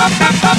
Bum, bum, bum.